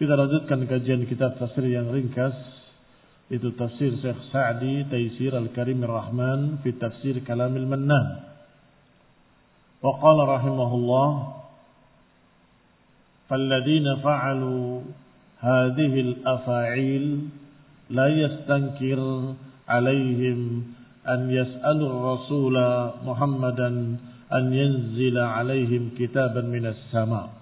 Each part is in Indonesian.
Kita lanjutkan kajian kitab tafsir yang ringkas itu tafsir Syekh Sa'di Taisir Al-Karim Ar-Rahman fi tafsir Kalamil Mannan. Wa qala rahimahullah فالذين فعلوا هذه الأفاعيل لا يستنكر عليهم أن يسألوا الرسول محمدا أن ينزل عليهم كتابا من السماء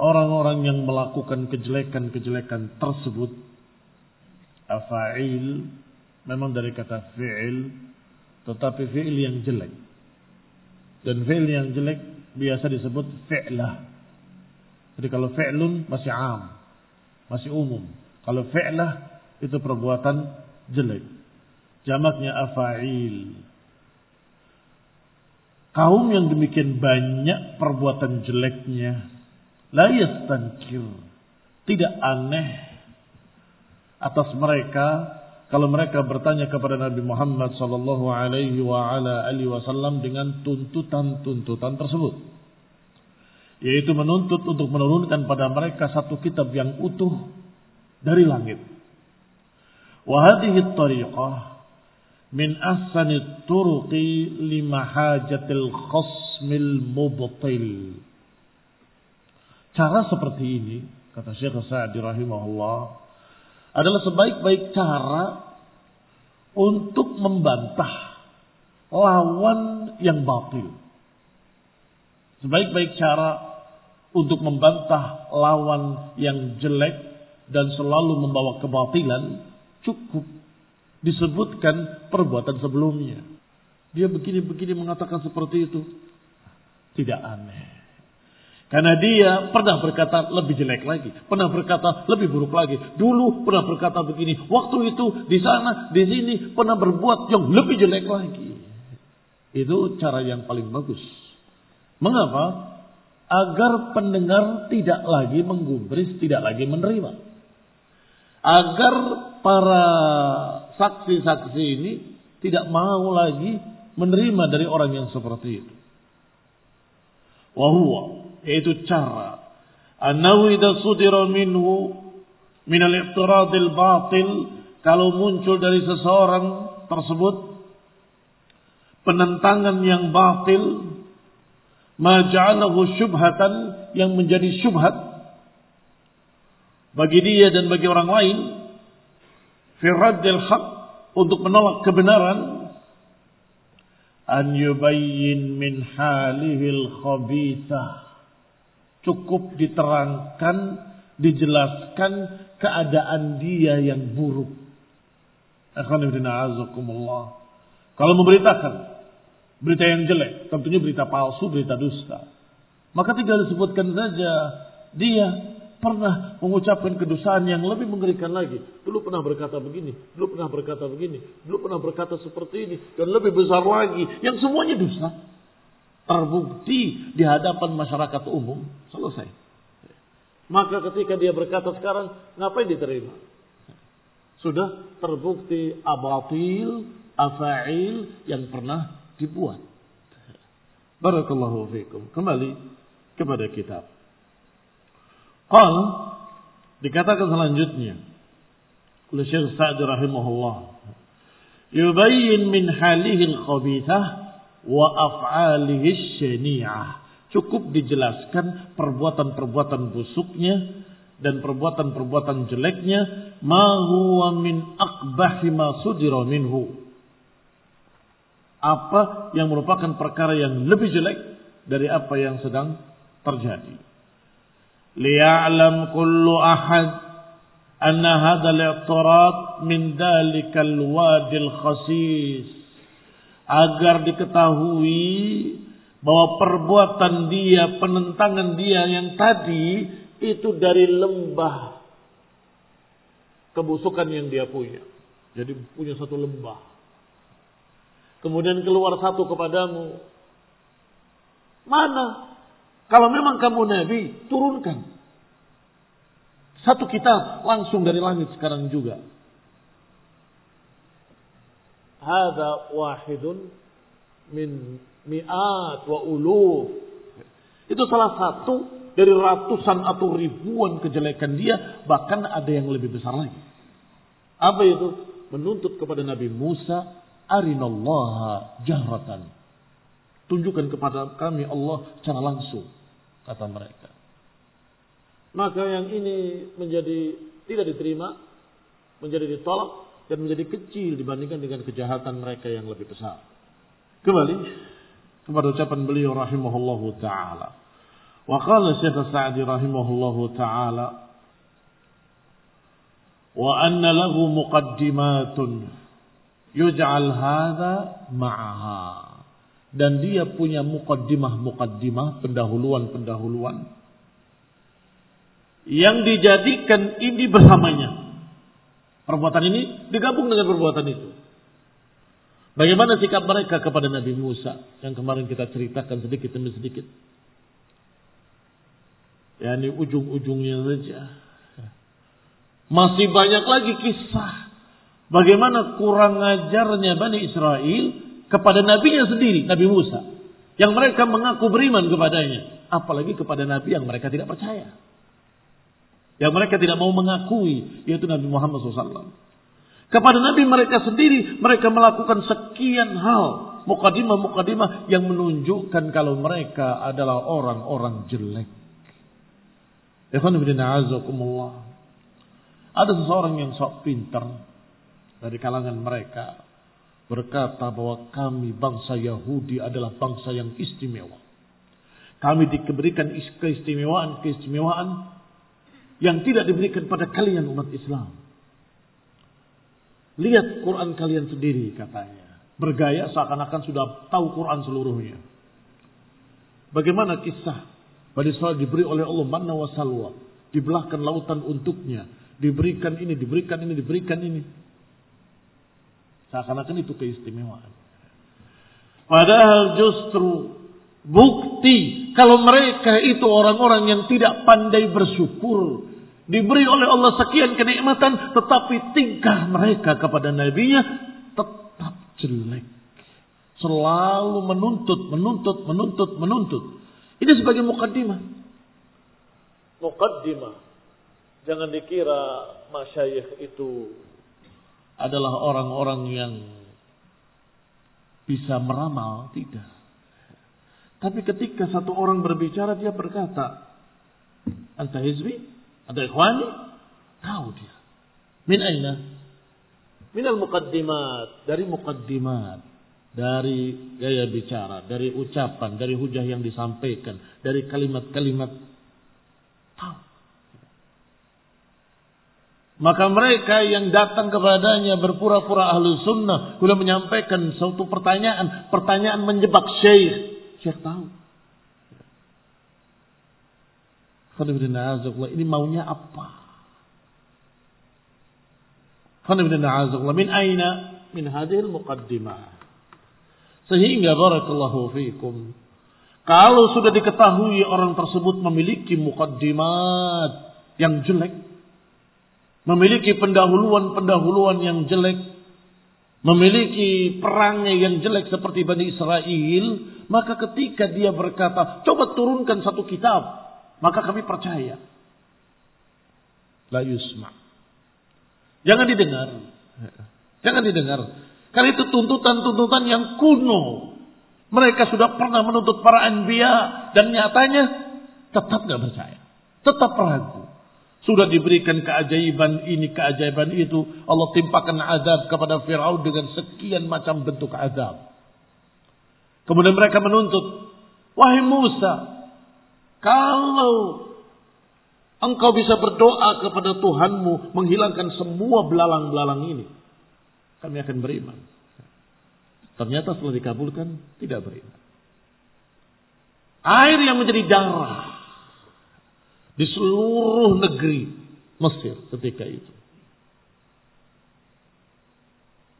Orang-orang yang melakukan kejelekan-kejelekan tersebut afa'il memang dari kata fi'il tetapi fi'il yang jelek. Dan fi'il yang jelek biasa disebut fi'lah. Jadi kalau fi'lun masih am, masih umum. Kalau fi'lah itu perbuatan jelek. Jamaknya afa'il. Kaum yang demikian banyak perbuatan jeleknya La yastankir. Tidak aneh atas mereka kalau mereka bertanya kepada Nabi Muhammad sallallahu alaihi wa ala alihi wasallam dengan tuntutan-tuntutan tersebut. Yaitu menuntut untuk menurunkan pada mereka satu kitab yang utuh dari langit. Wa tariqah min ahsani turuqi lima hajatil khasmil mubtil. Cara seperti ini, kata Syekh Sa'di rahimahullah, adalah sebaik-baik cara untuk membantah lawan yang batil. Sebaik-baik cara untuk membantah lawan yang jelek dan selalu membawa kebatilan, cukup disebutkan perbuatan sebelumnya. Dia begini-begini mengatakan seperti itu. Tidak aneh. Karena dia pernah berkata lebih jelek lagi, pernah berkata lebih buruk lagi. Dulu pernah berkata begini, waktu itu di sana, di sini pernah berbuat yang lebih jelek lagi. Itu cara yang paling bagus. Mengapa? Agar pendengar tidak lagi menggubris, tidak lagi menerima. Agar para saksi-saksi ini tidak mau lagi menerima dari orang yang seperti itu. Wahuwa yaitu cara. Annahu idza sudira minhu min al-i'tiradil batil kalau muncul dari seseorang tersebut penentangan yang batil ma ja'alahu syubhatan yang menjadi syubhat bagi dia dan bagi orang lain fi raddil haq untuk menolak kebenaran an yubayyin min halihil khabithah cukup diterangkan dijelaskan keadaan dia yang buruk kalau memberitakan berita yang jelek, tentunya berita palsu, berita dusta. Maka tinggal disebutkan saja dia pernah mengucapkan kedustaan yang lebih mengerikan lagi. Dulu pernah berkata begini, dulu pernah berkata begini, dulu pernah berkata seperti ini, dan lebih besar lagi. Yang semuanya dusta. Terbukti di hadapan masyarakat umum. Selesai. Maka ketika dia berkata sekarang, ngapain diterima? Sudah terbukti abatil, afa'il yang pernah dibuat. Barakallahu fikum. Kembali kepada kitab. Qal dikatakan selanjutnya oleh Syekh Sa'di rahimahullah yubayyin min halihi al-khabithah wa af'alihi syani'ah. Cukup dijelaskan perbuatan-perbuatan busuknya dan perbuatan-perbuatan jeleknya. Ma huwa min aqbahi ma sudira minhu. Apa yang merupakan perkara yang lebih jelek dari apa yang sedang terjadi. Liya'lam kullu ahad anna hadha al-i'tirad min dalikal wadil khasis agar diketahui bahwa perbuatan dia, penentangan dia yang tadi itu dari lembah kebusukan yang dia punya. Jadi punya satu lembah. Kemudian keluar satu kepadamu. Mana? Kalau memang kamu nabi, turunkan. Satu kitab langsung dari langit sekarang juga. Hada wahidun min mi'at wa. Itu salah satu dari ratusan atau ribuan kejelekan dia, bahkan ada yang lebih besar lagi. Apa itu? Menuntut kepada Nabi Musa, arinallaha jahratan. Tunjukkan kepada kami Allah secara langsung, kata mereka. Maka yang ini menjadi tidak diterima, menjadi ditolak, dan menjadi kecil dibandingkan dengan kejahatan mereka yang lebih besar. Kembali kepada ucapan beliau rahimahullahu taala. Wa qala Syekh Sa'di rahimahullahu taala wa anna lahu muqaddimatun yuj'al hadha ma'aha. Dan dia punya muqaddimah-muqaddimah, pendahuluan-pendahuluan yang dijadikan ini bersamanya. Perbuatan ini digabung dengan perbuatan itu. Bagaimana sikap mereka kepada Nabi Musa yang kemarin kita ceritakan sedikit demi sedikit ini ujung-ujungnya saja. Masih banyak lagi kisah. Bagaimana kurang ajarnya Bani Israel kepada nabinya sendiri, Nabi Musa. Yang mereka mengaku beriman kepadanya. Apalagi kepada nabi yang mereka tidak percaya. Yang mereka tidak mau mengakui, yaitu Nabi Muhammad SAW. Kepada nabi mereka sendiri, mereka melakukan sekian hal. Mukadimah-mukadimah yang menunjukkan kalau mereka adalah orang-orang jelek. Ada seseorang yang sok pintar dari kalangan mereka berkata bahwa kami bangsa Yahudi adalah bangsa yang istimewa. Kami diberikan keistimewaan-keistimewaan yang tidak diberikan pada kalian umat Islam. Lihat Quran kalian sendiri katanya. Bergaya seakan-akan sudah tahu Quran seluruhnya. Bagaimana kisah Bani Israel diberi oleh Allah manna wa salwa. Dibelahkan lautan untuknya. Diberikan ini, diberikan ini, diberikan ini. Seakan-akan itu keistimewaan. Padahal justru bukti kalau mereka itu orang-orang yang tidak pandai bersyukur. Diberi oleh Allah sekian kenikmatan tetapi tingkah mereka kepada nabinya tetap jelek. Selalu menuntut, menuntut, menuntut, menuntut. Ini sebagai mukaddimah. Mukaddimah. Jangan dikira masyayikh itu adalah orang-orang yang bisa meramal, tidak. Tapi ketika satu orang berbicara, dia berkata, Anta hizbi? Anta ikhwani? Tahu dia. Min aina? Min al-muqaddimat. Dari muqaddimat. Dari gaya bicara, dari ucapan, dari hujah yang disampaikan, dari kalimat-kalimat. Tahu. Maka mereka yang datang kepadanya berpura-pura ahlu sunnah. Kemudian menyampaikan suatu pertanyaan. Pertanyaan menjebak syekh. Syekh tahu. Ini maunya apa? Min aina? Min hadil muqaddimah. Sehingga barakallahu fiikum. Kalau sudah diketahui orang tersebut memiliki muqaddimat yang jelek memiliki pendahuluan-pendahuluan yang jelek, memiliki perangnya yang jelek seperti Bani Israel, maka ketika dia berkata, coba turunkan satu kitab, maka kami percaya. La yusma. Jangan didengar. Jangan didengar. Karena itu tuntutan-tuntutan yang kuno. Mereka sudah pernah menuntut para anbiya dan nyatanya tetap gak percaya. Tetap ragu. Sudah diberikan keajaiban ini, keajaiban itu. Allah timpakan azab kepada Fir'aun dengan sekian macam bentuk azab. Kemudian mereka menuntut, Wahai Musa, kalau engkau bisa berdoa kepada Tuhanmu menghilangkan semua belalang-belalang ini, kami akan beriman. Ternyata setelah dikabulkan, tidak beriman. Air yang menjadi darah di seluruh negeri Mesir ketika itu.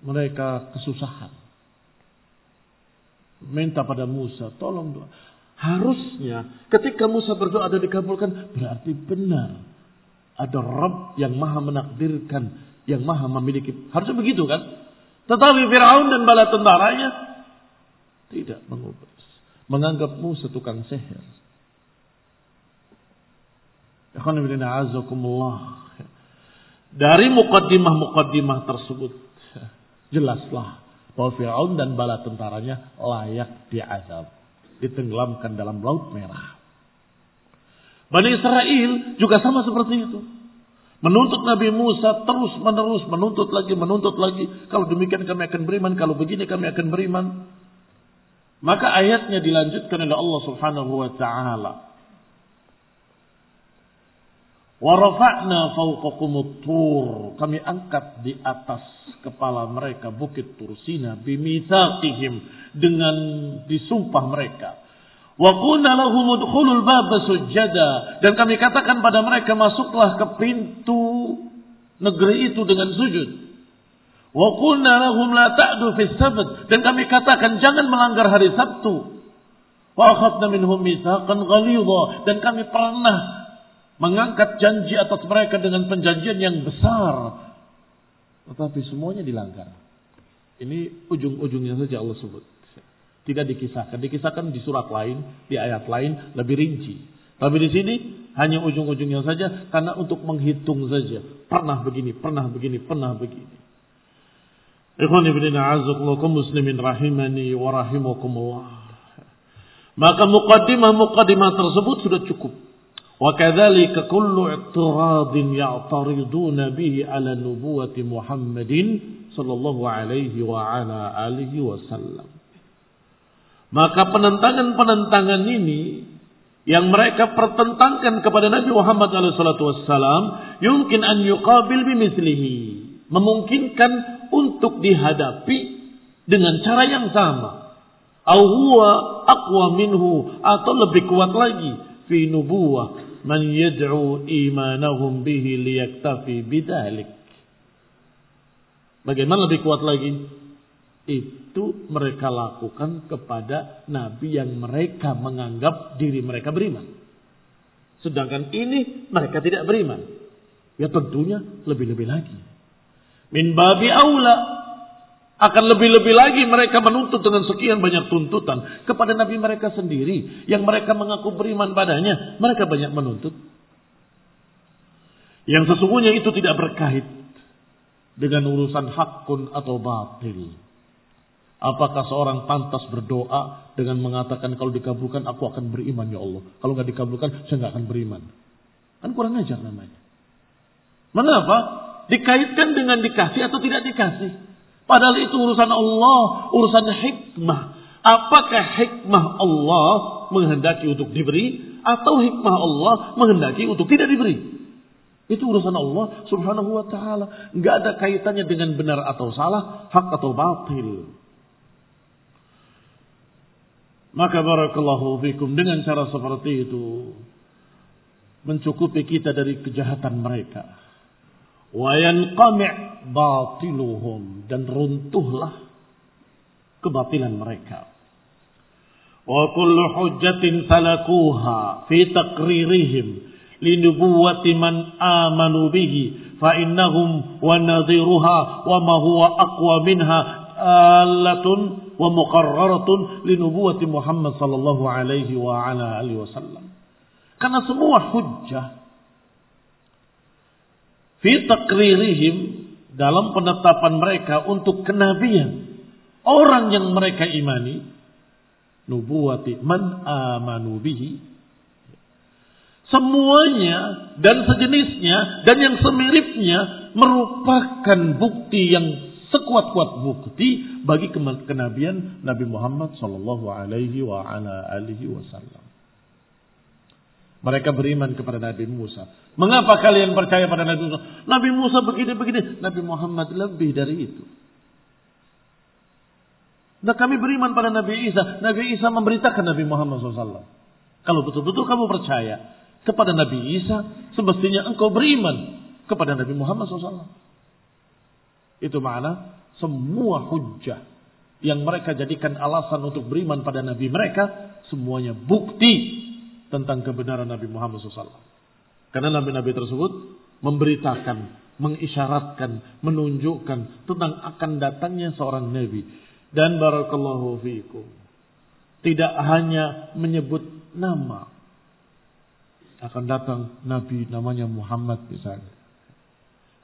Mereka kesusahan. Minta pada Musa, tolong doa. Harusnya ketika Musa berdoa ada dikabulkan, berarti benar. Ada Rabb yang maha menakdirkan, yang maha memiliki. Harusnya begitu kan? Tetapi Fir'aun dan bala tentaranya tidak mengubah. Menganggap Musa tukang seher. Dari mukaddimah-mukaddimah tersebut jelaslah bahwa Firaun dan bala tentaranya layak diazab, ditenggelamkan dalam laut merah. Bani Israel juga sama seperti itu. Menuntut Nabi Musa terus menerus menuntut lagi menuntut lagi. Kalau demikian kami akan beriman, kalau begini kami akan beriman. Maka ayatnya dilanjutkan oleh Allah Subhanahu wa taala. Warafa'na fawqakumut tur. Kami angkat di atas kepala mereka bukit Tursina bimitsaqihim dengan disumpah mereka. Wa qulna lahum udkhulul baba sujada dan kami katakan pada mereka masuklah ke pintu negeri itu dengan sujud. Wa qulna lahum la ta'du fis sabt dan kami katakan jangan melanggar hari Sabtu. Wa akhadna minhum mitsaqan ghalidha dan kami pernah mengangkat janji atas mereka dengan penjanjian yang besar. Tetapi semuanya dilanggar. Ini ujung-ujungnya saja Allah sebut. Tidak dikisahkan. Dikisahkan di surat lain, di ayat lain lebih rinci. Tapi di sini hanya ujung-ujungnya saja karena untuk menghitung saja. Pernah begini, pernah begini, pernah begini. Ikhwan ibn muslimin rahimani wa rahimakumullah. Maka muqaddimah-muqaddimah tersebut sudah cukup وكذلك كل اعتراض يعترضون به على نبوة محمد صلى الله عليه وعلى آله وسلم maka penentangan-penentangan ini yang mereka pertentangkan kepada Nabi Muhammad SAW yumkin an yuqabil bimislihi memungkinkan untuk dihadapi dengan cara yang sama au huwa aqwa minhu atau lebih kuat lagi fi nubuwah man yad'u imanahum bihi liyaktafi bidalik. Bagaimana lebih kuat lagi? Itu mereka lakukan kepada nabi yang mereka menganggap diri mereka beriman. Sedangkan ini mereka tidak beriman. Ya tentunya lebih-lebih lagi. Min babi aula akan lebih-lebih lagi mereka menuntut dengan sekian banyak tuntutan kepada Nabi mereka sendiri. Yang mereka mengaku beriman padanya. Mereka banyak menuntut. Yang sesungguhnya itu tidak berkait dengan urusan hakun atau batil. Apakah seorang pantas berdoa dengan mengatakan kalau dikabulkan aku akan beriman ya Allah. Kalau nggak dikabulkan saya nggak akan beriman. Kan kurang ajar namanya. Mengapa? Dikaitkan dengan dikasih atau tidak dikasih. Padahal itu urusan Allah, urusan hikmah. Apakah hikmah Allah menghendaki untuk diberi atau hikmah Allah menghendaki untuk tidak diberi? Itu urusan Allah subhanahu wa ta'ala. Nggak ada kaitannya dengan benar atau salah, hak atau batil. Maka barakallahu fikum dengan cara seperti itu mencukupi kita dari kejahatan mereka. Wa yanqami' batiluhum dan runtuhlah kebatilan mereka. Wa kullu hujjatin salakuha fi taqririhim linubuwati man amanu bihi fa innahum wa nadhiruha wa ma huwa aqwa minha alatun wa muqarraratun li nubuwati Muhammad sallallahu alaihi wa ala alihi wasallam. Karena semua hujjah fi taqririhim dalam penetapan mereka untuk kenabian orang yang mereka imani nubuwati man amanu bihi semuanya dan sejenisnya dan yang semiripnya merupakan bukti yang sekuat-kuat bukti bagi kenabian Nabi Muhammad sallallahu alaihi wa ala alihi wasallam. Mereka beriman kepada Nabi Musa. Mengapa kalian percaya pada Nabi Musa? Nabi Musa begini-begini. Nabi Muhammad lebih dari itu. Nah kami beriman pada Nabi Isa. Nabi Isa memberitakan Nabi Muhammad SAW. Kalau betul-betul kamu percaya kepada Nabi Isa, semestinya engkau beriman kepada Nabi Muhammad SAW. Itu makna semua hujjah yang mereka jadikan alasan untuk beriman pada Nabi mereka, semuanya bukti tentang kebenaran Nabi Muhammad SAW. Karena Nabi-Nabi tersebut memberitakan, mengisyaratkan, menunjukkan tentang akan datangnya seorang Nabi. Dan barakallahu fiikum. Tidak hanya menyebut nama. Akan datang Nabi namanya Muhammad misalnya.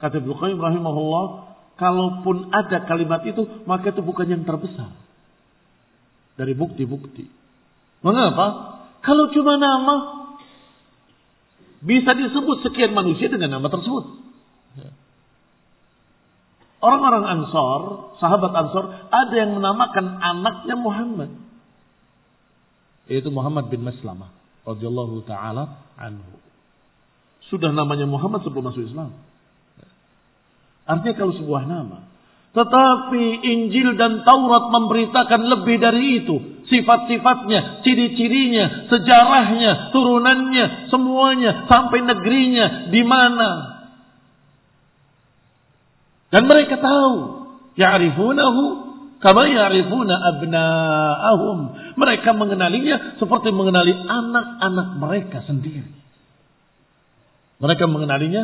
Kata Ibnu Qayyim rahimahullah, Kalaupun ada kalimat itu, maka itu bukan yang terbesar. Dari bukti-bukti. Mengapa? Kalau cuma nama, bisa disebut sekian manusia dengan nama tersebut. Orang-orang Ansor, sahabat Ansor, ada yang menamakan anaknya Muhammad. Yaitu Muhammad bin Maslamah. radhiyallahu ta'ala anhu. Sudah namanya Muhammad sebelum masuk Islam. Artinya kalau sebuah nama. Tetapi Injil dan Taurat memberitakan lebih dari itu. Sifat-sifatnya, ciri-cirinya, sejarahnya, turunannya, semuanya. Sampai negerinya, di mana. Dan mereka tahu. Ya'rifunahu kama ya'rifuna abna'ahum. Mereka mengenalinya seperti mengenali anak-anak mereka sendiri. Mereka mengenalinya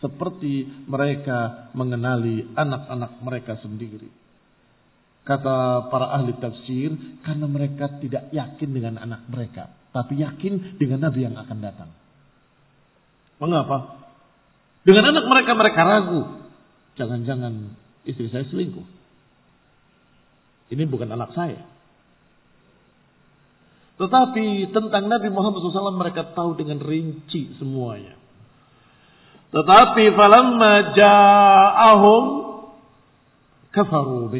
seperti mereka mengenali anak-anak mereka sendiri. Kata para ahli tafsir, karena mereka tidak yakin dengan anak mereka, tapi yakin dengan nabi yang akan datang. Mengapa? Dengan anak mereka mereka ragu. Jangan-jangan istri saya selingkuh. Ini bukan anak saya. Tetapi tentang Nabi Muhammad SAW mereka tahu dengan rinci semuanya. Tetapi falamma ja'ahum kafaru.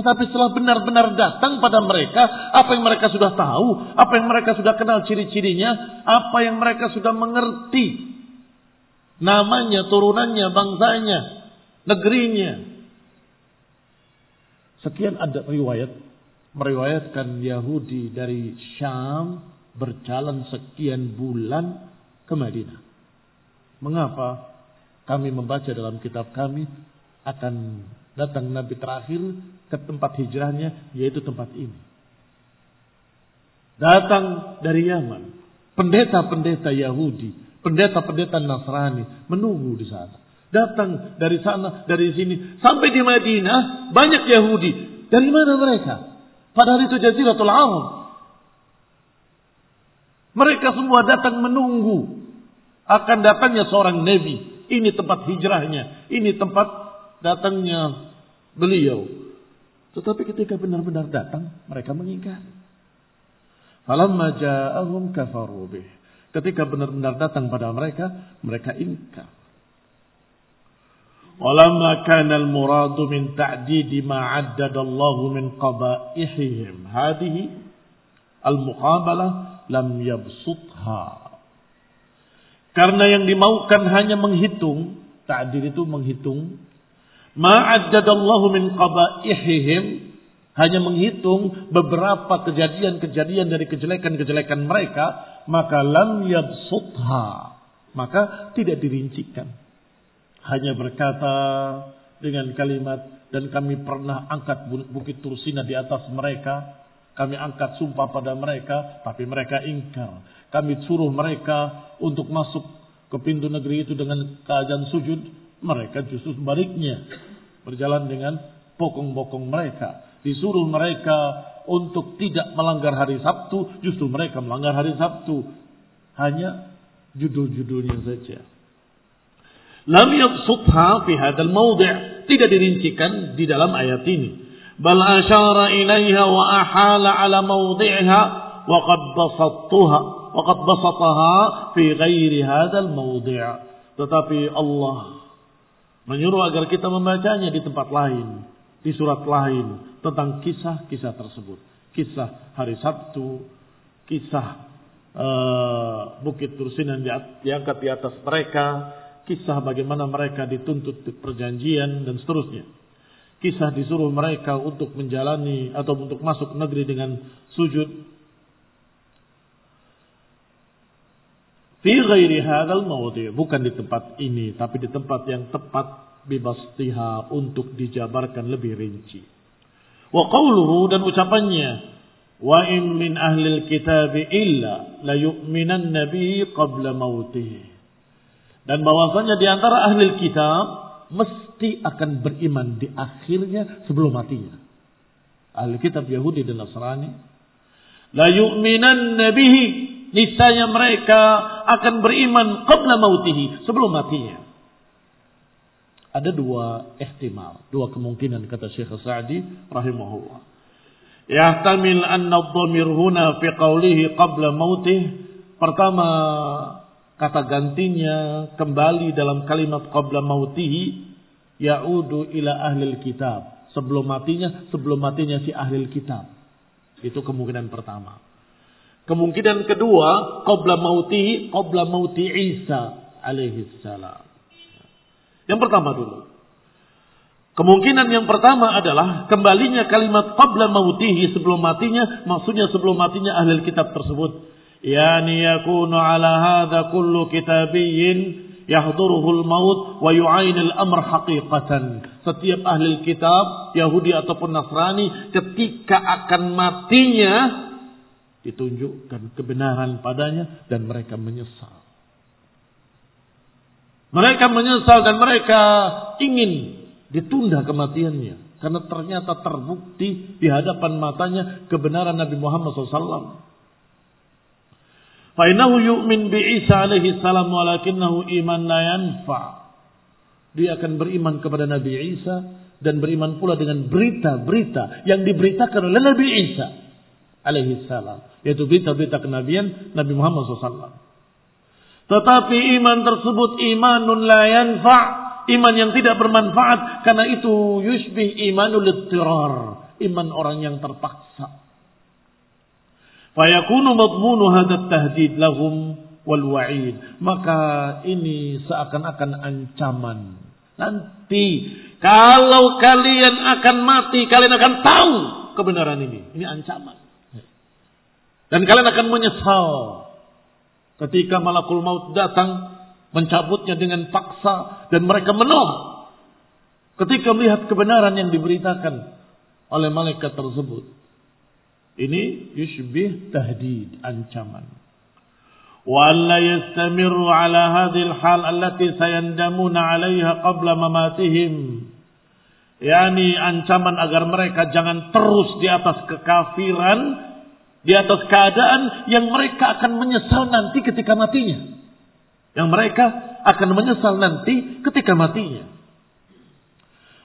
Tetapi setelah benar-benar datang pada mereka, apa yang mereka sudah tahu, apa yang mereka sudah kenal ciri-cirinya, apa yang mereka sudah mengerti, namanya, turunannya, bangsanya, negerinya. Sekian ada riwayat, meriwayatkan Yahudi dari Syam berjalan sekian bulan ke Madinah. Mengapa kami membaca dalam kitab kami akan datang Nabi terakhir ke tempat hijrahnya yaitu tempat ini. Datang dari Yaman. Pendeta-pendeta Yahudi. Pendeta-pendeta Nasrani. Menunggu di sana. Datang dari sana, dari sini. Sampai di Madinah banyak Yahudi. Dari mana mereka? Padahal itu Jaziratul Arab. Mereka semua datang menunggu Akan datangnya seorang nabi. Ini tempat hijrahnya. Ini tempat datangnya beliau. Tetapi ketika benar-benar datang, mereka mengingkari. Falamma ja'ahum kafaru bih. Ketika benar-benar datang pada mereka, mereka ingkar. Walamma kana al-muradu min ta'didi ma 'addada Allah min qabaihim. Hadhihi al-muqabalah lam yabsutha. Karena yang dimaukan hanya menghitung, ta'did itu menghitung ma 'addada Allah min qabaihim hanya menghitung beberapa kejadian-kejadian dari kejelekan-kejelekan mereka, maka lam yabsutha. Maka tidak dirincikan. Hanya berkata dengan kalimat, dan kami pernah angkat bukit Tursina di atas mereka. Kami angkat sumpah pada mereka, tapi mereka ingkar. Kami suruh mereka untuk masuk ke pintu negeri itu dengan keadaan sujud. Mereka justru sebaliknya. Berjalan dengan bokong-bokong mereka disuruh mereka untuk tidak melanggar hari Sabtu, justru mereka melanggar hari Sabtu. Hanya judul-judulnya saja. Lam yabsutha fi hadal mawdi' tidak dirincikan di dalam ayat ini. Bal asyara ilaiha wa ahala ala mawdi'iha wa qad basattuha wa qad basataha fi ghairi hadal mawdi' Tetapi Allah menyuruh agar kita membacanya di tempat lain, di surat lain, tentang kisah-kisah tersebut. Kisah hari Sabtu, kisah uh, Bukit Tursinan diangkat di atas mereka, kisah bagaimana mereka dituntut di perjanjian dan seterusnya. Kisah disuruh mereka untuk menjalani atau untuk masuk negeri dengan sujud. Fi ghairi hadzal mawdi' bukan di tempat ini tapi di tempat yang tepat bibastiha untuk dijabarkan lebih rinci. Wa qawluhu dan ucapannya wa in min ahlil kitab illa la yu'minan nabi qabla mautih. Dan bahwasanya di antara ahli kitab mesti akan beriman di akhirnya sebelum matinya. Ahli kitab Yahudi dan Nasrani la yu'minan nabihi niscaya mereka akan beriman qabla mautihi sebelum matinya. Ada dua ihtimal, dua kemungkinan kata Syekh Sa'di rahimahullah. Yahtamil anna dhamir huna fi qawlihi qabla mautih. Pertama, kata gantinya kembali dalam kalimat qabla mautihi ya'udu ila ahli kitab. Sebelum matinya, sebelum matinya si ahli kitab. Itu kemungkinan pertama. Kemungkinan kedua, qabla mautihi, qabla mauti Isa alaihi salam. Yang pertama dulu. Kemungkinan yang pertama adalah kembalinya kalimat qabla mautihi sebelum matinya, maksudnya sebelum matinya ahli kitab tersebut. Yani yakunu ala hadha kullu kitabiyyin yahduruhul maut wa yu'ainil amr haqiqatan. Setiap ahli kitab, Yahudi ataupun Nasrani, ketika akan matinya, ditunjukkan kebenaran padanya dan mereka menyesal. Mereka menyesal dan mereka ingin ditunda kematiannya. Karena ternyata terbukti di hadapan matanya kebenaran Nabi Muhammad SAW. Fainahu yu'min bi Isa alaihi salam walakinnahu iman la yanfa. Dia akan beriman kepada Nabi Isa dan beriman pula dengan berita-berita yang diberitakan oleh Nabi Isa alaihi salam. Yaitu berita-berita kenabian Nabi Muhammad SAW. Tetapi iman tersebut imanun la yanfa' iman yang tidak bermanfaat. Karena itu yusbih imanul ittirar. Iman orang yang terpaksa. Fayakunu madmunu hadat tahdid lahum wal wa'id. Maka ini seakan-akan ancaman. Nanti kalau kalian akan mati kalian akan tahu kebenaran ini. Ini ancaman dan kalian akan menyesal Ketika malakul maut datang mencabutnya dengan paksa dan mereka menolak. Ketika melihat kebenaran yang diberitakan oleh malaikat tersebut. Ini yushbih tahdid, ancaman. وألا يستمروا على هذه الحال التي سيندمون عليها قبل مماتهم yakni ancaman agar mereka jangan terus di atas kekafiran di atas keadaan yang mereka akan menyesal nanti ketika matinya. Yang mereka akan menyesal nanti ketika matinya.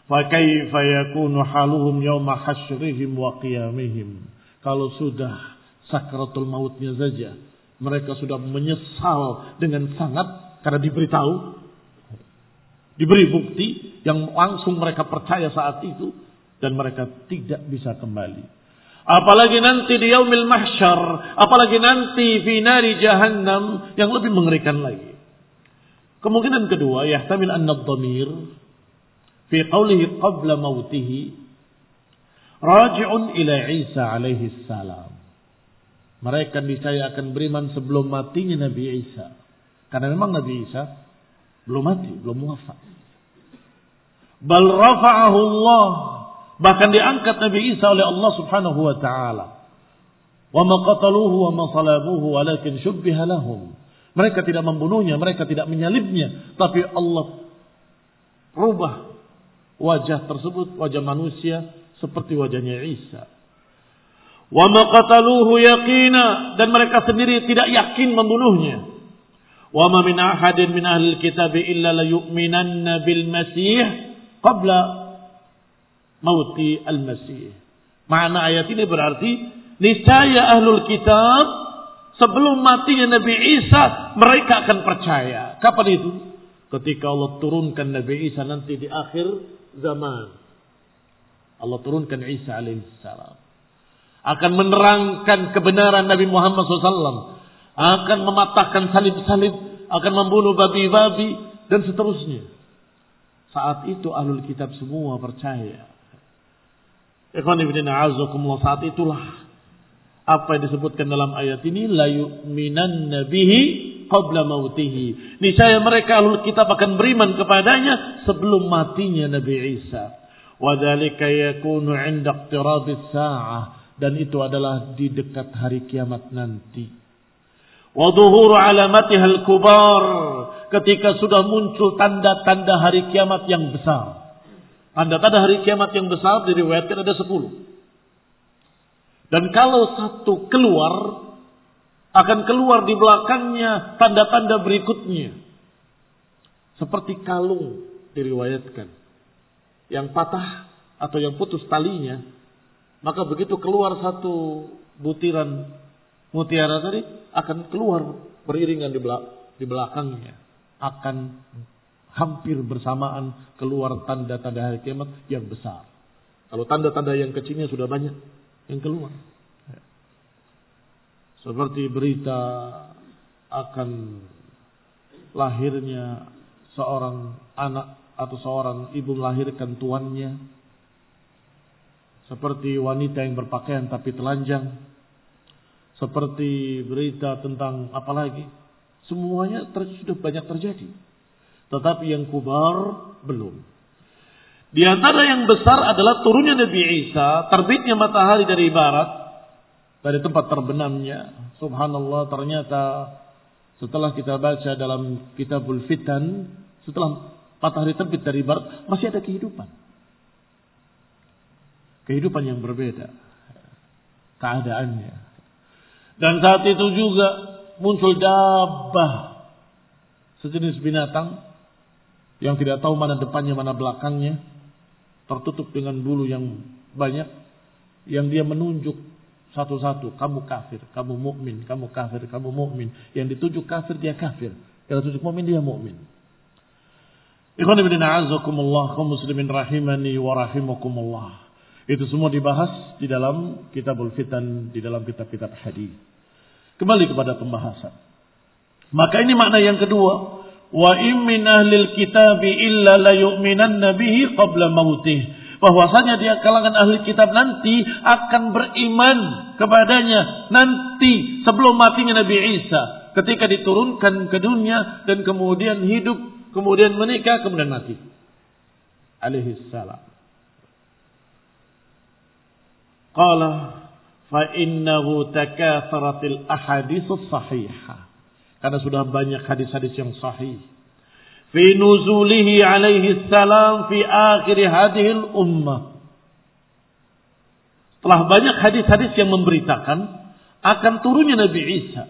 Fakaifa yakunu haluhum yawma hasyrihim wa qiyamihim. Kalau sudah sakratul mautnya saja, mereka sudah menyesal dengan sangat karena diberitahu, diberi bukti yang langsung mereka percaya saat itu dan mereka tidak bisa kembali. Apalagi nanti di yaumil mahsyar, apalagi nanti fi nari jahannam yang lebih mengerikan lagi. Kemungkinan kedua, yahtamil anna dhamir fi qawlihi qabla mautihi raji'un ila Isa alaihi salam. Mereka niscaya akan beriman sebelum matinya Nabi Isa. Karena memang Nabi Isa belum mati, belum wafat. Bal rafa'ahu Allah Bahkan diangkat Nabi Isa oleh Allah Subhanahu wa taala. Wa ma qataluhu wa ma salabuhu walakin syubbiha lahum. Mereka tidak membunuhnya, mereka tidak menyalibnya, tapi Allah rubah wajah tersebut, wajah manusia seperti wajahnya Isa. Wa ma qataluhu yaqina dan mereka sendiri tidak yakin membunuhnya. Wa ma min ahadin min ahli kitab illa la yu'minanna bil masih qabla mauti al-Masih. Makna ayat ini berarti niscaya ahlul kitab sebelum matinya Nabi Isa mereka akan percaya. Kapan itu? Ketika Allah turunkan Nabi Isa nanti di akhir zaman. Allah turunkan Isa alaihissalam. Akan menerangkan kebenaran Nabi Muhammad SAW. Akan mematahkan salib-salib. Akan membunuh babi-babi. Dan seterusnya. Saat itu ahlul kitab semua percaya. Ikhwan ibn a'azakumullah saat itulah apa yang disebutkan dalam ayat ini la yu'minan nabihi qabla mautihi. Niscaya mereka ahlul kitab akan beriman kepadanya sebelum matinya Nabi Isa. Wa dzalika yakunu 'inda iqtirabis sa'ah dan itu adalah di dekat hari kiamat nanti. Wa dhuhuru alamatiha al-kubar ketika sudah muncul tanda-tanda hari kiamat yang besar. Tanda-tanda hari kiamat yang besar diriwayatkan ada sepuluh. Dan kalau satu keluar, akan keluar di belakangnya tanda-tanda berikutnya. Seperti kalung diriwayatkan. Yang patah atau yang putus talinya. Maka begitu keluar satu butiran mutiara tadi, akan keluar beriringan di belakangnya. Akan hampir bersamaan keluar tanda-tanda hari kiamat yang besar. Kalau tanda-tanda yang kecilnya sudah banyak yang keluar. Seperti berita akan lahirnya seorang anak atau seorang ibu melahirkan tuannya. Seperti wanita yang berpakaian tapi telanjang. Seperti berita tentang apa lagi. Semuanya sudah banyak terjadi. Tetapi yang kubar belum. Di antara yang besar adalah turunnya Nabi Isa, terbitnya matahari dari barat, dari tempat terbenamnya. Subhanallah ternyata setelah kita baca dalam kitabul fitan, setelah matahari terbit dari barat, masih ada kehidupan. Kehidupan yang berbeda. Keadaannya. Dan saat itu juga muncul dabah. Sejenis binatang yang tidak tahu mana depannya mana belakangnya tertutup dengan bulu yang banyak yang dia menunjuk satu-satu kamu kafir kamu mukmin kamu kafir kamu mukmin. Yang ditunjuk kafir dia kafir. Yang ditunjuk mukmin dia mukmin. Ikhwan ibn a'azakumullah kaum muslimin rahimani wa rahimakumullah. Itu semua dibahas di dalam kitabul fitan di dalam kitab-kitab hadis. Kembali kepada pembahasan. Maka ini makna yang kedua Wa in min ahlil kitabi illa la yu'minanna bihi qabla mautih. Bahwasanya dia kalangan ahli kitab nanti akan beriman kepadanya nanti sebelum matinya Nabi Isa ketika diturunkan ke dunia dan kemudian hidup, kemudian menikah, kemudian mati. Alaihi salam. Qala fa innahu takatharatil ahaditsus sahihah karena sudah banyak hadis-hadis yang sahih. Fi nuzulihi alaihi salam fi akhir hadhil ummah. Telah banyak hadis-hadis yang memberitakan akan turunnya Nabi Isa.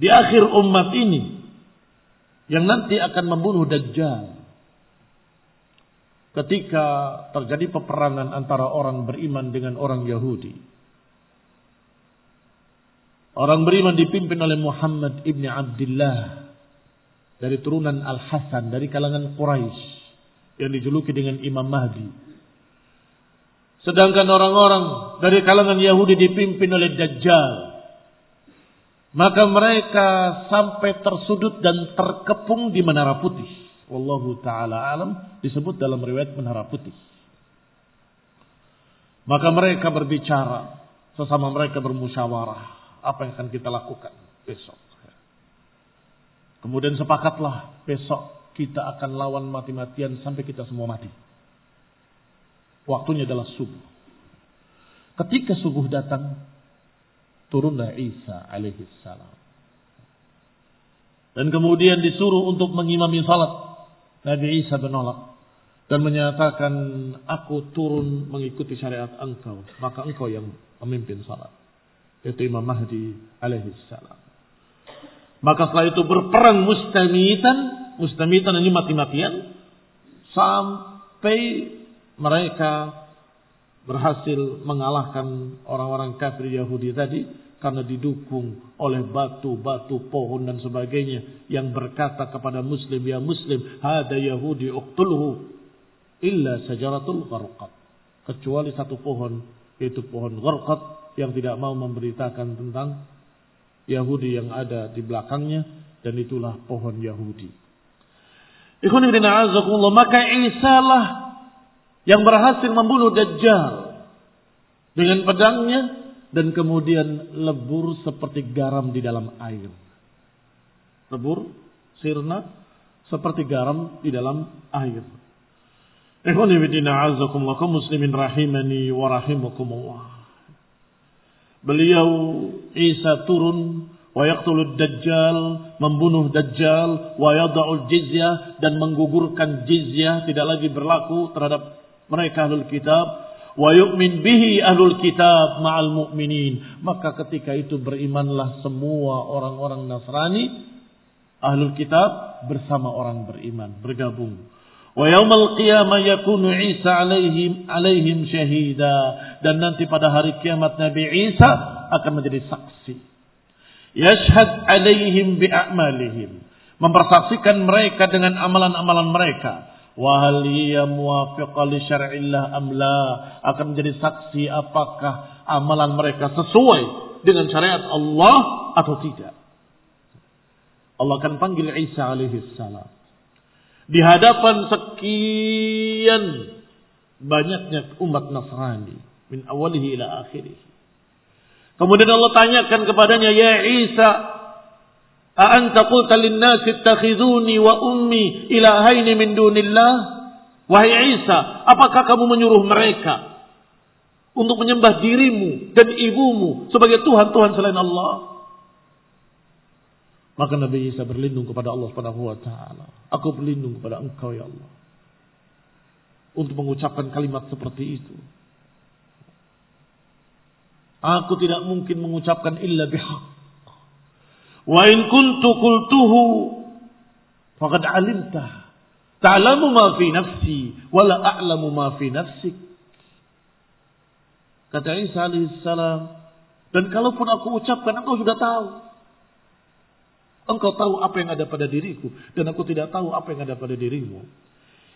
Di akhir umat ini. yang nanti akan membunuh Dajjal. Ketika terjadi peperangan antara orang beriman dengan orang Yahudi. Orang beriman dipimpin oleh Muhammad ibni Abdullah dari turunan Al Hasan dari kalangan Quraisy yang dijuluki dengan Imam Mahdi. Sedangkan orang-orang dari kalangan Yahudi dipimpin oleh Dajjal. Maka mereka sampai tersudut dan terkepung di Menara Putih. Wallahu taala alam disebut dalam riwayat Menara Putih. Maka mereka berbicara, sesama mereka bermusyawarah, apa yang akan kita lakukan besok. Kemudian sepakatlah besok kita akan lawan mati-matian sampai kita semua mati. Waktunya adalah subuh. Ketika subuh datang, turunlah Isa alaihi salam. Dan kemudian disuruh untuk mengimami salat. Nabi Isa menolak dan menyatakan aku turun mengikuti syariat engkau, maka engkau yang memimpin salat. Itu Imam Mahdi alaihi salam. Maka setelah itu berperang mustamitan, mustamitan ini mati-matian, sampai mereka berhasil mengalahkan orang-orang kafir Yahudi tadi karena didukung oleh batu-batu pohon dan sebagainya yang berkata kepada muslim ya muslim hada yahudi uqtulhu illa sajaratul gharqat kecuali satu pohon yaitu pohon gharqat yang tidak mau memberitakan tentang Yahudi yang ada di belakangnya dan itulah pohon Yahudi. Maka Isa lah yang berhasil membunuh Dajjal dengan pedangnya dan kemudian lebur seperti garam di dalam air. Lebur, sirna seperti garam di dalam air. Ikhwani bidina azakumullah muslimin rahimani wa rahimakumullah. Beliau Isa turun wa yaqtulud dajjal membunuh dajjal wa yada'ul jizyah dan menggugurkan jizyah tidak lagi berlaku terhadap mereka ahlul kitab. Wa yu'min bihi ahlul kitab ma'al mu'minin. Maka ketika itu berimanlah semua orang-orang Nasrani ahlul kitab bersama orang beriman bergabung. Wa yaumal qiyamah yakunu Isa alaihim alaihim syahida dan nanti pada hari kiamat Nabi Isa akan menjadi saksi. Yashhad alaihim bi a'malihim. Mempersaksikan mereka dengan amalan-amalan mereka. Wa hal hiya syar'illah am la? Akan menjadi saksi apakah amalan mereka sesuai dengan syariat Allah atau tidak. Allah akan panggil Isa alaihi salam di hadapan sekian banyaknya umat Nasrani min awalihi ila akhirih. Kemudian Allah tanyakan kepadanya, "Ya Isa, a anta qulta lin-nasi ittakhiduni wa ummi ilahaini min dunillah?" Wahai Isa, apakah kamu menyuruh mereka untuk menyembah dirimu dan ibumu sebagai Tuhan-Tuhan selain Allah? Maka Nabi Isa berlindung kepada Allah Subhanahu wa taala. Aku berlindung kepada Engkau ya Allah. Untuk mengucapkan kalimat seperti itu. Aku tidak mungkin mengucapkan illa bihaq. Wa in kuntu qultuhu faqad alimta. Ta'lamu ma fi nafsi wa la a'lamu ma fi nafsik. Kata Isa alaihissalam, dan kalaupun aku ucapkan engkau sudah tahu. Engkau tahu apa yang ada pada diriku dan aku tidak tahu apa yang ada pada dirimu.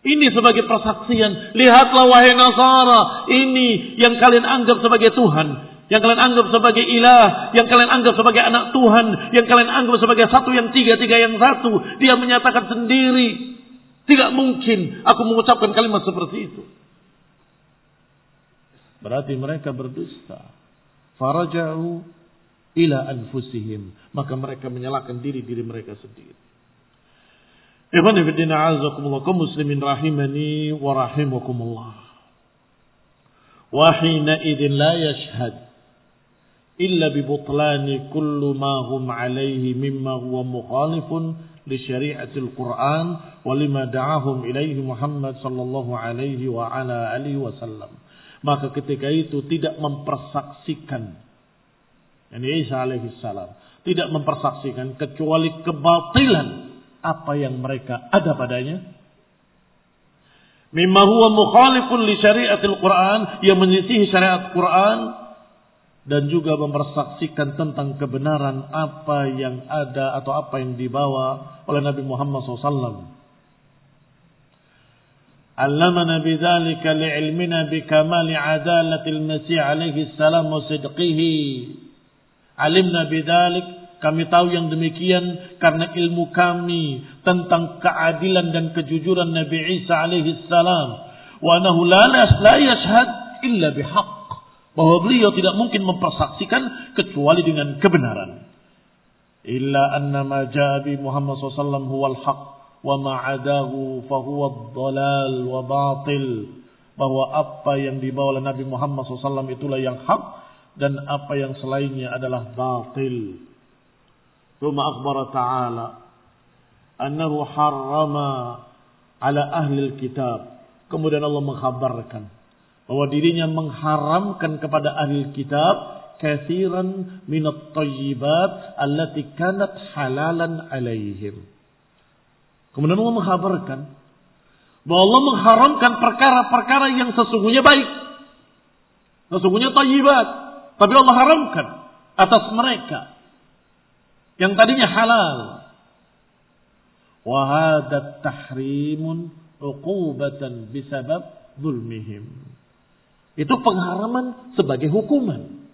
Ini sebagai persaksian. Lihatlah wahai Nasara. Ini yang kalian anggap sebagai Tuhan. Yang kalian anggap sebagai ilah. Yang kalian anggap sebagai anak Tuhan. Yang kalian anggap sebagai satu yang tiga, tiga yang satu. Dia menyatakan sendiri. Tidak mungkin aku mengucapkan kalimat seperti itu. Berarti mereka berdusta. Faraja'u ila anfusihim. Maka mereka menyalahkan diri diri mereka sendiri. Ikhwan kaum muslimin rahimani wa rahimakumullah. Idzin la yashhad illa bi butlani kullu ma hum alayhi mimma huwa mukhalifun li syari'atil Qur'an wa lima da'ahum ilaihi Muhammad sallallahu alaihi wa ala alihi wasallam. Maka ketika itu tidak mempersaksikan Yani Isa alaihi salam tidak mempersaksikan kecuali kebatilan apa yang mereka ada padanya. Mimma huwa mukhalifun li syariatil Quran yang menyisihi syariat Quran dan juga mempersaksikan tentang kebenaran apa yang ada atau apa yang dibawa oleh Nabi Muhammad SAW. Allamana bidzalika li'ilmina bikamali adalati al-Masih alaihi salam wa sidqihi. Alimna bidzalik kami tahu yang demikian karena ilmu kami tentang keadilan dan kejujuran Nabi Isa alaihi salam wa annahu la yashhad illa bihaq bahwa beliau tidak mungkin mempersaksikan kecuali dengan kebenaran. Illa annama jabi Muhammad SAW huwal haq wa ma'adahu fahuwa dhalal wa batil. Bahwa apa yang dibawa oleh Nabi Muhammad SAW itulah yang hak dan apa yang selainnya adalah batil. Tuma akhbara ta'ala annahu harrama ala ahli kitab. Kemudian Allah mengkhabarkan bahwa dirinya mengharamkan kepada ahli kitab kathiran minat tayyibat allati kanat halalan alaihim. Kemudian Allah mengkhabarkan bahwa Allah mengharamkan perkara-perkara yang sesungguhnya baik. Sesungguhnya tayyibat. Tapi Allah haramkan atas mereka yang tadinya halal. Wahadat tahrimun uqubatan bisabab zulmihim. Itu pengharaman sebagai hukuman.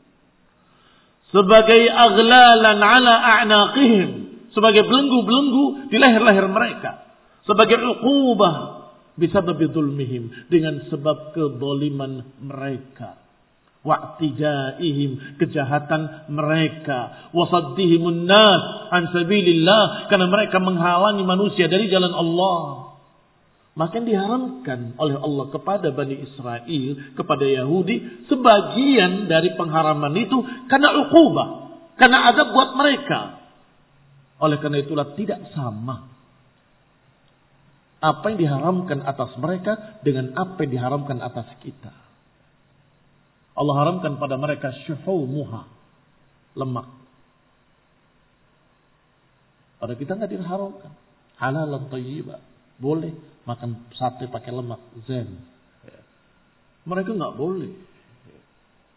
Sebagai aglalan ala a'naqihim. Sebagai belenggu-belenggu di leher-leher mereka. Sebagai uqubah bisabab zulmihim. Dengan sebab kedoliman mereka wa'tijaihim kejahatan mereka wasaddihimun nas an karena mereka menghalangi manusia dari jalan Allah maka diharamkan oleh Allah kepada Bani Israel kepada Yahudi sebagian dari pengharaman itu karena ukubah karena ada buat mereka oleh karena itulah tidak sama apa yang diharamkan atas mereka dengan apa yang diharamkan atas kita Allah haramkan pada mereka muha lemak. Pada kita nggak diharamkan. Halal dan. Boleh makan sate pakai lemak. Zen. Mereka nggak boleh.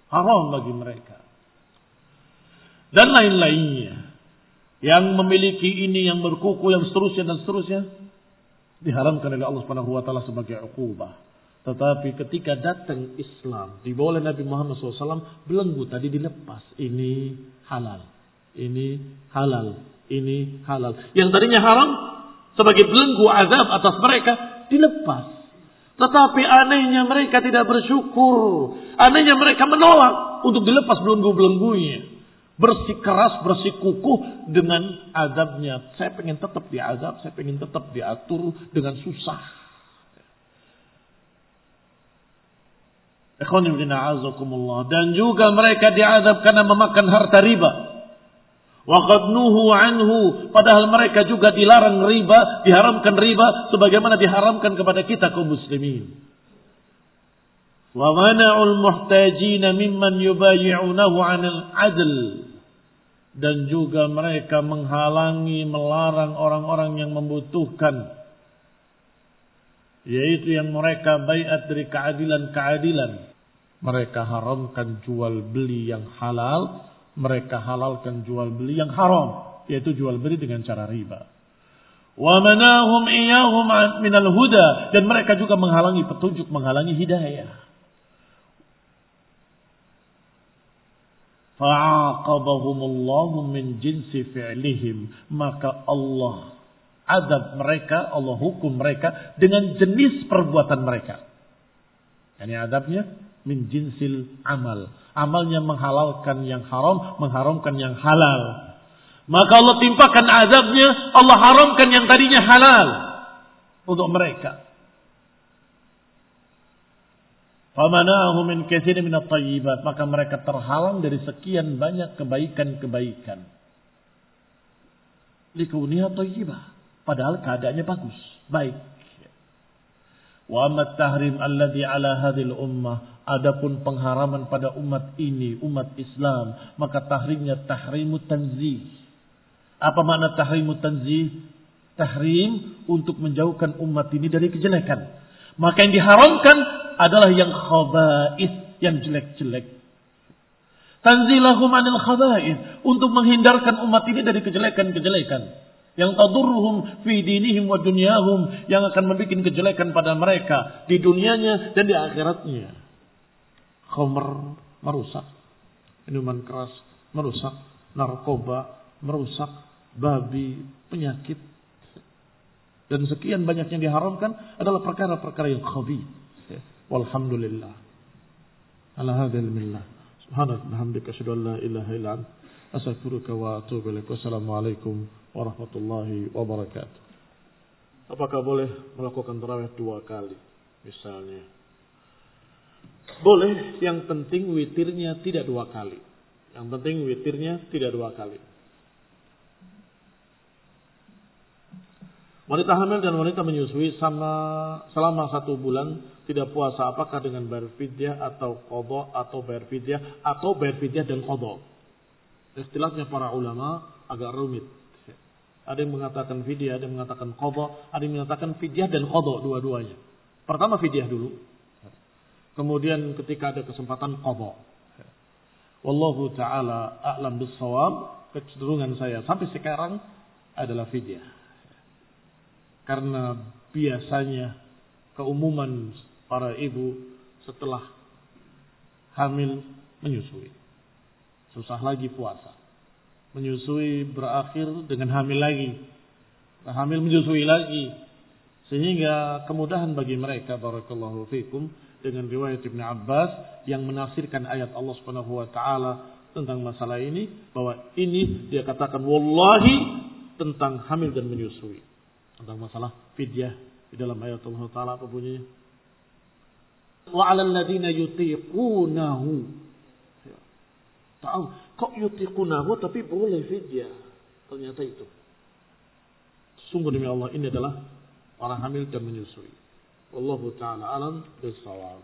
Haram bagi mereka. Dan lain-lainnya. Yang memiliki ini, yang berkuku, yang seterusnya dan seterusnya. Diharamkan oleh Allah Subhanahu wa taala sebagai ukubah. Tetapi ketika datang Islam, dibawa oleh Nabi Muhammad SAW, belenggu tadi dilepas. Ini halal. Ini halal. Ini halal. Yang tadinya haram, sebagai belenggu azab atas mereka, dilepas. Tetapi anehnya mereka tidak bersyukur. Anehnya mereka menolak untuk dilepas belenggu-belenggunya. Bersikeras, bersikukuh dengan azabnya. Saya pengen tetap diazab, saya pengen tetap diatur dengan susah Dan juga mereka diadab karena memakan harta riba. Waqad nuhu anhu. Padahal mereka juga dilarang riba, diharamkan riba sebagaimana diharamkan kepada kita kaum muslimin. Wa muhtajin mimman yubayi'unahu 'anil 'adl. Dan juga mereka menghalangi, melarang orang-orang yang membutuhkan yaitu yang mereka bayat dari keadilan-keadilan mereka haramkan jual beli yang halal, mereka halalkan jual beli yang haram, yaitu jual beli dengan cara riba. Wa manahum iyahum minal huda dan mereka juga menghalangi petunjuk, menghalangi hidayah. Fa'aqabahumullahu min jinsi fi'lihim. Maka Allah adab mereka, Allah hukum mereka dengan jenis perbuatan mereka. Ini adabnya min jinsil amal. Amalnya menghalalkan yang haram, mengharamkan yang halal. Maka Allah timpakan azabnya, Allah haramkan yang tadinya halal untuk mereka. Famanahu min katsirin min maka mereka terhalang dari sekian banyak kebaikan-kebaikan. Likauniha thayyibah, padahal keadaannya bagus, baik. Wa amma tahrim alladhi ala hadhil ummah Adapun pengharaman pada umat ini, umat Islam, maka tahrimnya tahrimu tanzih. Apa makna tahrimu tanzih? tahrim untuk menjauhkan umat ini dari kejelekan. Maka yang diharamkan adalah yang khaba'ith, yang jelek-jelek. Tanzilahum anil khaba'ith untuk menghindarkan umat ini dari kejelekan-kejelekan yang tadurruhum fi dinihim wa dunyahum yang akan membuat kejelekan pada mereka di dunianya dan di akhiratnya. Khamr merusak, minuman keras merusak, narkoba merusak, babi, penyakit dan sekian banyak yang diharamkan adalah perkara-perkara yang khabi. Walhamdulillah. Ala hadzal millah. Subhanaka wa asyhadu an la ilaha illa anta astaghfiruka wa atubu ilaik. Wassalamualaikum warahmatullahi wabarakatuh. Apakah boleh melakukan tarawih dua kali? Misalnya. Boleh, yang penting witirnya tidak dua kali. Yang penting witirnya tidak dua kali. Wanita hamil dan wanita menyusui sama selama satu bulan tidak puasa apakah dengan bayar atau kodok atau bayar atau bayar dan kodok. Istilahnya para ulama agak rumit. Ada yang mengatakan fidyah, ada yang mengatakan qadha, ada yang mengatakan fidyah dan qadha dua-duanya. Pertama fidyah dulu. Kemudian ketika ada kesempatan qadha. Wallahu taala a'lam bissawab. Kecenderungan saya sampai sekarang adalah fidyah. Karena biasanya keumuman para ibu setelah hamil menyusui. Susah lagi puasa menyusui berakhir dengan hamil lagi. Hamil menyusui lagi. Sehingga kemudahan bagi mereka barakallahu fikum dengan riwayat Ibnu Abbas yang menafsirkan ayat Allah Subhanahu wa taala tentang masalah ini bahwa ini dia katakan wallahi tentang hamil dan menyusui. Tentang masalah fidyah di dalam ayat Allah taala apa bunyinya? Wa 'alal ladina yutiqunahu. Ya. Kok yutikunahu tapi boleh fidyah. Ternyata itu. Sungguh demi Allah ini adalah orang hamil dan menyusui. Wallahu ta'ala alam bisawab.